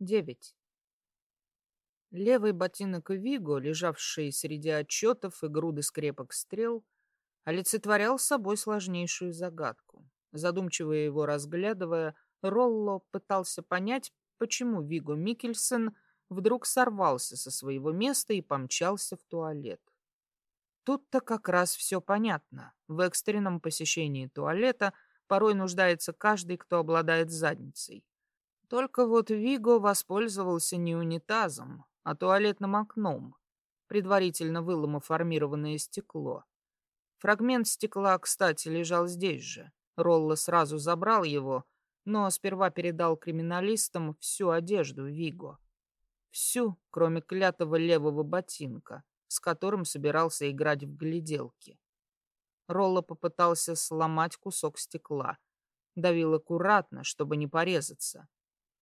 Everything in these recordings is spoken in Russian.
Девять. Левый ботинок Виго, лежавший среди отчетов и груды скрепок стрел, олицетворял собой сложнейшую загадку. Задумчиво его разглядывая, Ролло пытался понять, почему Виго Микельсон вдруг сорвался со своего места и помчался в туалет. Тут-то как раз все понятно. В экстренном посещении туалета порой нуждается каждый, кто обладает задницей. Только вот Виго воспользовался не унитазом, а туалетным окном, предварительно выломав армированное стекло. Фрагмент стекла, кстати, лежал здесь же. Ролла сразу забрал его, но сперва передал криминалистам всю одежду Виго. Всю, кроме клятого левого ботинка, с которым собирался играть в гляделки. Ролла попытался сломать кусок стекла. Давил аккуратно, чтобы не порезаться.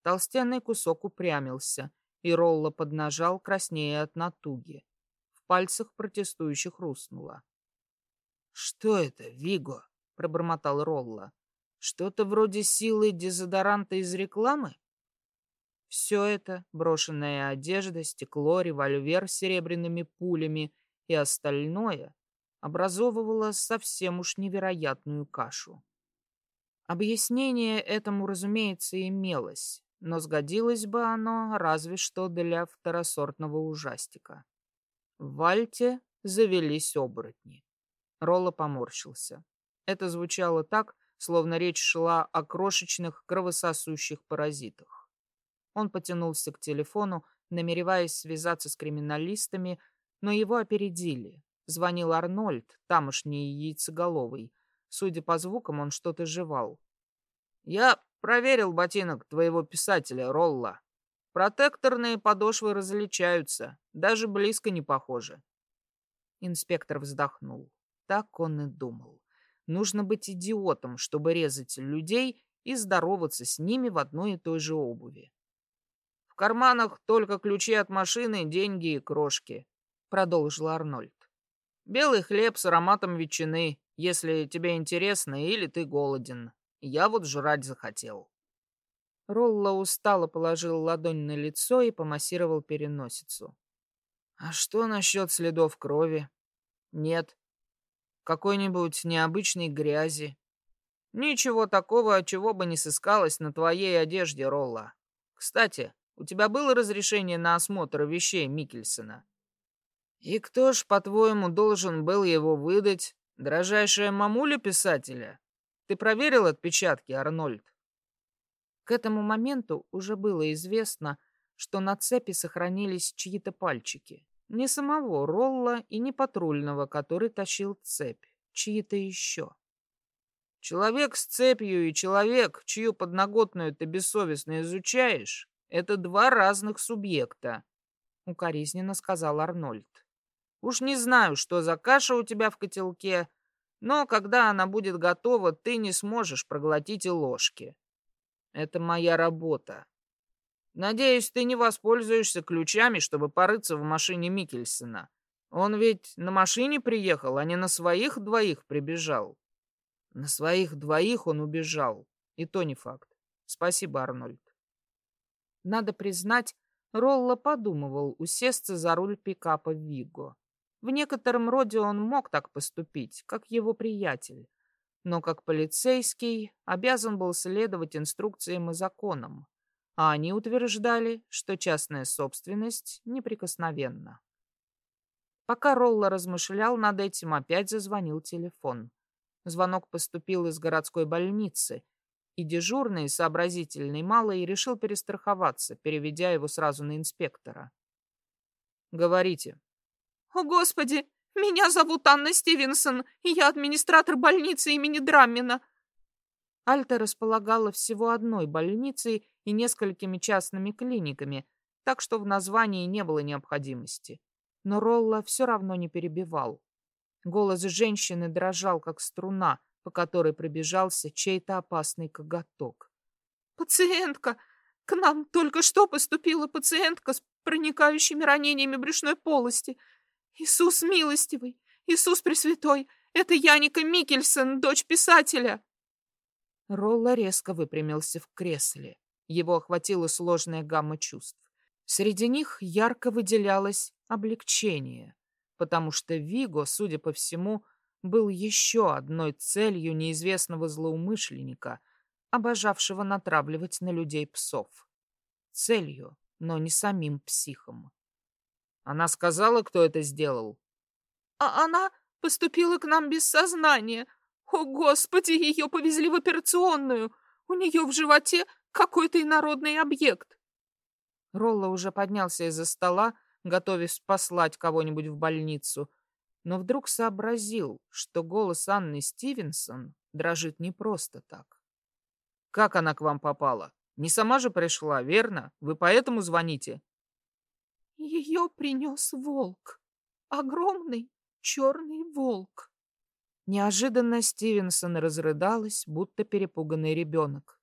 Толстенный кусок упрямился, и Ролла поднажал краснее от натуги. В пальцах протестующих хрустнуло. «Что это, Виго?» — пробормотал Ролла. «Что-то вроде силы дезодоранта из рекламы?» Все это, брошенная одежда, стекло, револьвер с серебряными пулями и остальное, образовывало совсем уж невероятную кашу. Объяснение этому, разумеется, имелось но сгодилось бы оно разве что для второсортного ужастика. В Вальте завелись оборотни. Ролла поморщился. Это звучало так, словно речь шла о крошечных кровососущих паразитах. Он потянулся к телефону, намереваясь связаться с криминалистами, но его опередили. Звонил Арнольд, тамошний яйцеголовый. Судя по звукам, он что-то жевал. «Я Проверил ботинок твоего писателя, Ролла. Протекторные подошвы различаются, даже близко не похожи. Инспектор вздохнул. Так он и думал. Нужно быть идиотом, чтобы резать людей и здороваться с ними в одной и той же обуви. В карманах только ключи от машины, деньги и крошки, продолжил Арнольд. Белый хлеб с ароматом ветчины, если тебе интересно или ты голоден. Я вот жрать захотел. Ролла устало положил ладонь на лицо и помассировал переносицу. А что насчет следов крови? Нет. Какой-нибудь необычной грязи? Ничего такого, чего бы не сыскалось на твоей одежде, Ролла. Кстати, у тебя было разрешение на осмотр вещей Микельсона? И кто ж, по-твоему, должен был его выдать? Дрожайшая мамуля писателя? Ты проверил отпечатки, Арнольд? К этому моменту уже было известно, что на цепи сохранились чьи-то пальчики. Не самого Ролла и не патрульного, который тащил цепь. Чьи-то еще. Человек с цепью и человек, чью подноготную ты бессовестно изучаешь, это два разных субъекта, укоризненно сказал Арнольд. Уж не знаю, что за каша у тебя в котелке, но когда она будет готова, ты не сможешь проглотить и ложки. Это моя работа. Надеюсь, ты не воспользуешься ключами, чтобы порыться в машине Микельсона. Он ведь на машине приехал, а не на своих двоих прибежал. На своих двоих он убежал. И то не факт. Спасибо, Арнольд. Надо признать, Ролла подумывал усесться за руль пикапа Виго. В некотором роде он мог так поступить, как его приятель, но как полицейский обязан был следовать инструкциям и законам, а они утверждали, что частная собственность неприкосновенна. Пока Ролла размышлял над этим, опять зазвонил телефон. Звонок поступил из городской больницы, и дежурный, сообразительный малый, решил перестраховаться, переведя его сразу на инспектора. «Говорите», «О, Господи! Меня зовут Анна Стивенсон, и я администратор больницы имени Драммина». Альта располагала всего одной больницей и несколькими частными клиниками, так что в названии не было необходимости. Но Ролла все равно не перебивал. Голос женщины дрожал, как струна, по которой пробежался чей-то опасный коготок. «Пациентка! К нам только что поступила пациентка с проникающими ранениями брюшной полости. «Иисус милостивый! Иисус Пресвятой! Это Яника Микельсон, дочь писателя!» Ролла резко выпрямился в кресле. Его охватила сложная гамма чувств. Среди них ярко выделялось облегчение, потому что Виго, судя по всему, был еще одной целью неизвестного злоумышленника, обожавшего натравливать на людей псов. Целью, но не самим психом. Она сказала, кто это сделал? А она поступила к нам без сознания. О, Господи, ее повезли в операционную. У нее в животе какой-то инородный объект. Ролла уже поднялся из-за стола, готовясь послать кого-нибудь в больницу, но вдруг сообразил, что голос Анны Стивенсон дрожит не просто так. «Как она к вам попала? Не сама же пришла, верно? Вы поэтому звоните?» «Ее принес волк. Огромный черный волк». Неожиданно Стивенсон разрыдалась, будто перепуганный ребенок.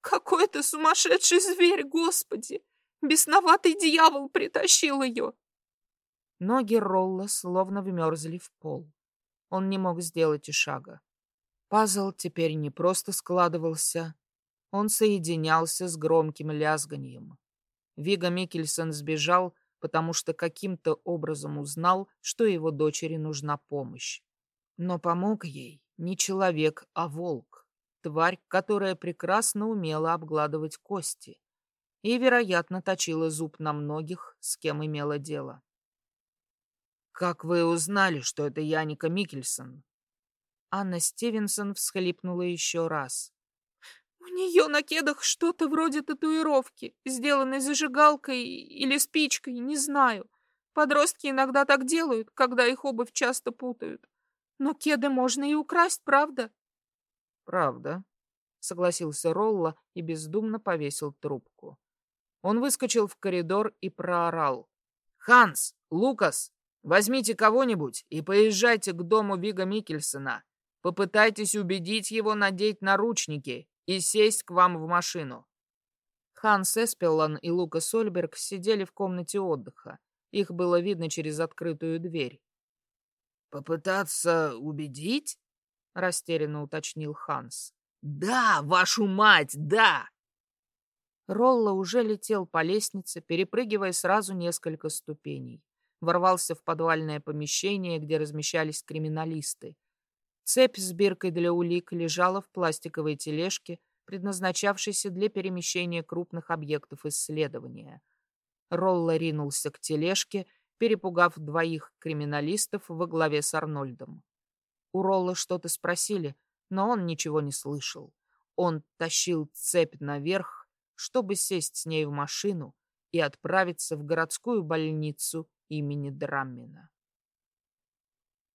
«Какой это сумасшедший зверь, Господи! Бесноватый дьявол притащил ее!» Ноги Ролла словно вмерзли в пол. Он не мог сделать и шага. Пазл теперь не просто складывался, он соединялся с громким лязганием. Вига Микельсон сбежал, потому что каким-то образом узнал, что его дочери нужна помощь. Но помог ей не человек, а волк, тварь, которая прекрасно умела обгладывать кости и, вероятно, точила зуб на многих, с кем имела дело. «Как вы узнали, что это Яника Микельсон?» Анна Стивенсон всхлипнула еще раз. «У нее на кедах что-то вроде татуировки, сделанной зажигалкой или спичкой, не знаю. Подростки иногда так делают, когда их обувь часто путают. Но кеды можно и украсть, правда? Правда, согласился Ролла и бездумно повесил трубку. Он выскочил в коридор и проорал. «Ханс! Лукас! Возьмите кого-нибудь и поезжайте к дому Вига Микельсона. Попытайтесь убедить его надеть наручники и сесть к вам в машину». Ханс Эспеллан и Лукас Ольберг сидели в комнате отдыха. Их было видно через открытую дверь. «Попытаться убедить?» — растерянно уточнил Ханс. «Да, вашу мать, да!» Ролла уже летел по лестнице, перепрыгивая сразу несколько ступеней. Ворвался в подвальное помещение, где размещались криминалисты. Цепь с биркой для улик лежала в пластиковой тележке, предназначавшейся для перемещения крупных объектов исследования. Ролла ринулся к тележке перепугав двоих криминалистов во главе с Арнольдом. У Ролла что-то спросили, но он ничего не слышал. Он тащил цепь наверх, чтобы сесть с ней в машину и отправиться в городскую больницу имени Драммина.